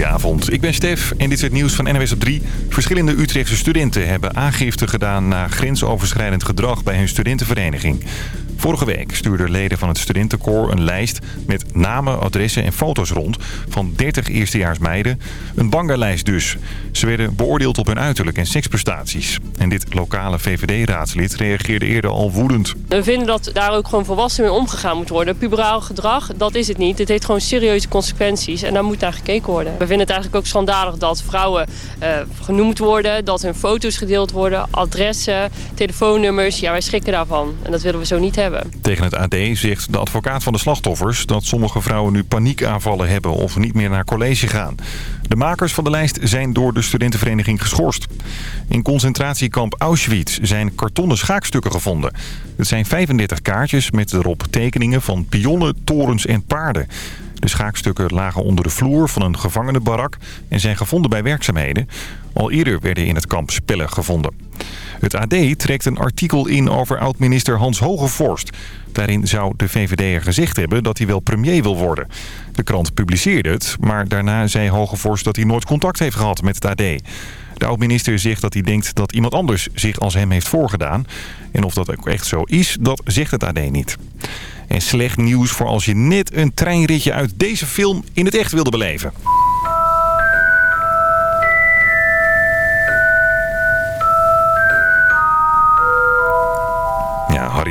Goedenavond, ik ben Stef en dit is het nieuws van NWS op 3. Verschillende Utrechtse studenten hebben aangifte gedaan... na grensoverschrijdend gedrag bij hun studentenvereniging. Vorige week stuurden leden van het studentenkoor een lijst... met namen, adressen en foto's rond van 30 eerstejaarsmeiden. Een bangerlijst dus. Ze werden beoordeeld op hun uiterlijk en seksprestaties. En dit lokale VVD-raadslid reageerde eerder al woedend. We vinden dat daar ook gewoon volwassen mee omgegaan moet worden. Puberaal gedrag, dat is het niet. Het heeft gewoon serieuze consequenties en daar moet naar gekeken worden. Vinden het eigenlijk ook schandalig dat vrouwen uh, genoemd worden... dat hun foto's gedeeld worden, adressen, telefoonnummers. Ja, wij schrikken daarvan en dat willen we zo niet hebben. Tegen het AD zegt de advocaat van de slachtoffers dat sommige vrouwen nu paniekaanvallen hebben of niet meer naar college gaan. De makers van de lijst zijn door de studentenvereniging geschorst. In concentratiekamp Auschwitz zijn kartonnen schaakstukken gevonden. Het zijn 35 kaartjes met erop tekeningen van pionnen, torens en paarden. De schaakstukken lagen onder de vloer van een gevangenenbarak en zijn gevonden bij werkzaamheden. Al eerder werden in het kamp spellen gevonden. Het AD trekt een artikel in over oud-minister Hans Hogevorst. Daarin zou de VVD'er gezegd hebben dat hij wel premier wil worden. De krant publiceerde het, maar daarna zei Hogevorst dat hij nooit contact heeft gehad met het AD. De oud-minister zegt dat hij denkt dat iemand anders zich als hem heeft voorgedaan. En of dat ook echt zo is, dat zegt het AD niet. En slecht nieuws voor als je net een treinritje uit deze film in het echt wilde beleven.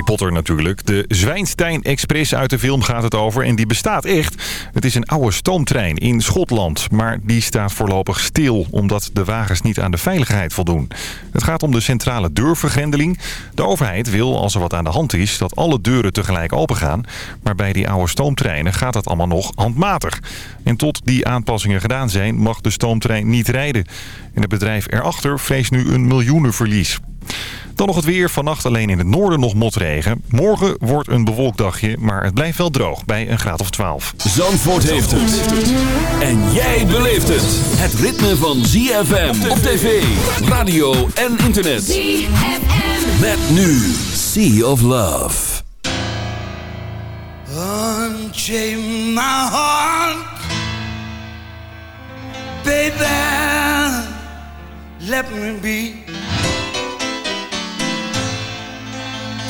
Potter natuurlijk. De Zwijnstein Express uit de film gaat het over en die bestaat echt. Het is een oude stoomtrein in Schotland, maar die staat voorlopig stil... omdat de wagens niet aan de veiligheid voldoen. Het gaat om de centrale deurvergrendeling. De overheid wil, als er wat aan de hand is, dat alle deuren tegelijk opengaan. Maar bij die oude stoomtreinen gaat dat allemaal nog handmatig. En tot die aanpassingen gedaan zijn, mag de stoomtrein niet rijden. En het bedrijf erachter vreest nu een miljoenenverlies. Dan nog het weer. Vannacht alleen in het noorden nog motregen. Morgen wordt een bewolkt dagje, maar het blijft wel droog bij een graad of 12. Zandvoort heeft het. En jij beleeft het. Het ritme van ZFM op tv, radio en internet. ZFM. Met nu Sea of Love. Unchain my heart. Baby, let me be.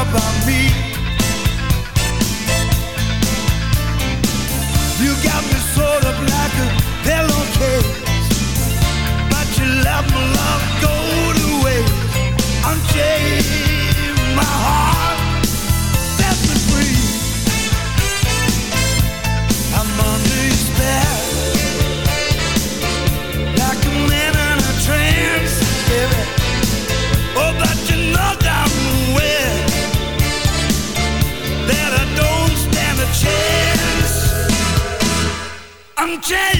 about me. You got me sort of like a pillowcase, but you let my love go Unchain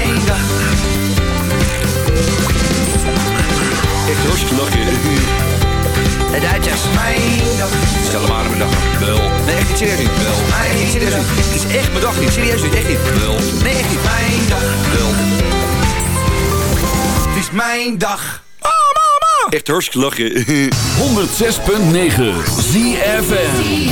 Echt mijn dag niet. Serieus niet. Echt niet. Wel. Nee, echt niet. Mijn dag. Wel. Het is mijn dag. Oh, mama. Echt hartstikke lachen. 106.9 ZFM.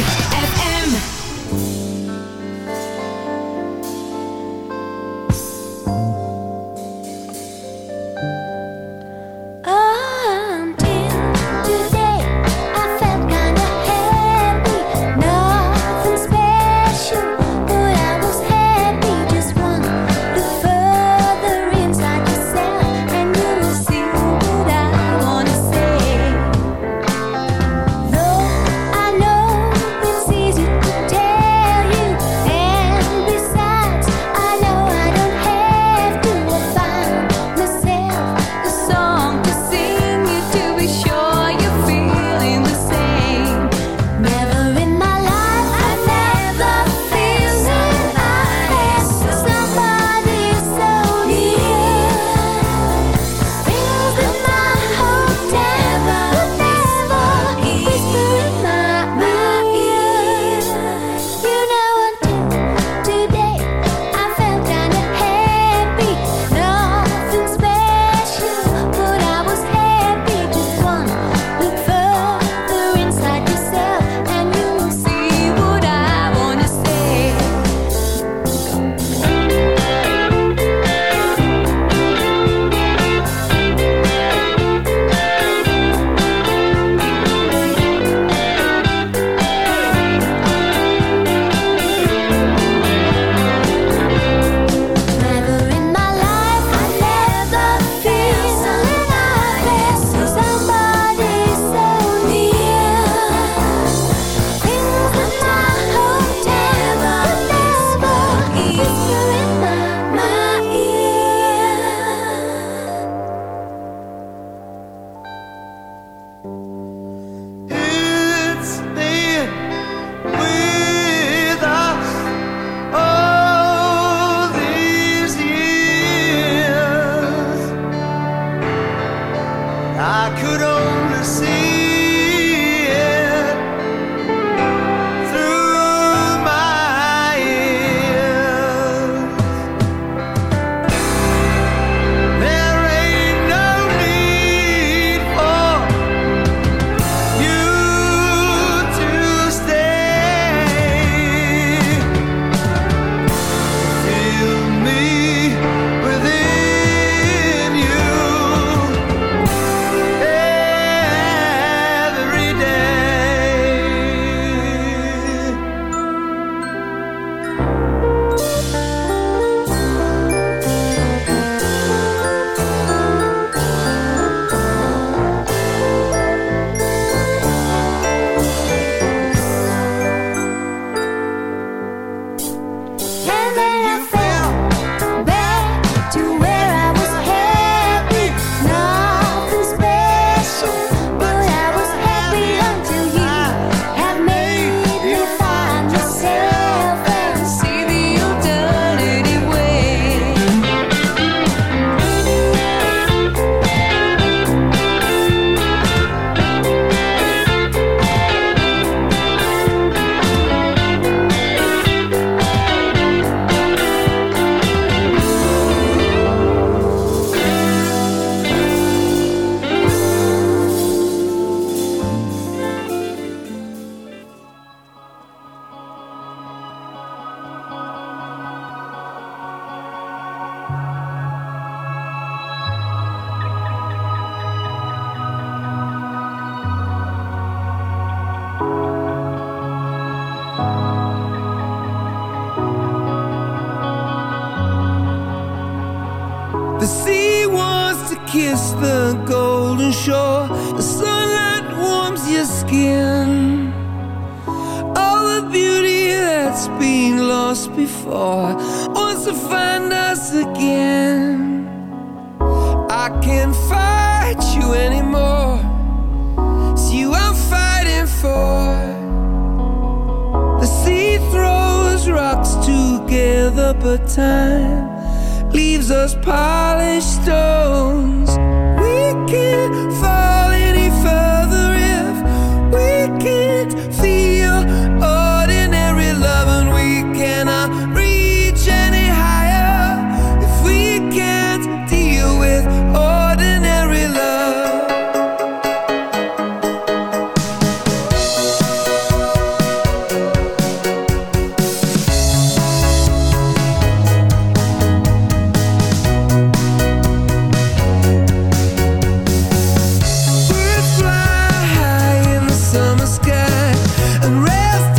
And rest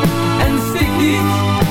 Big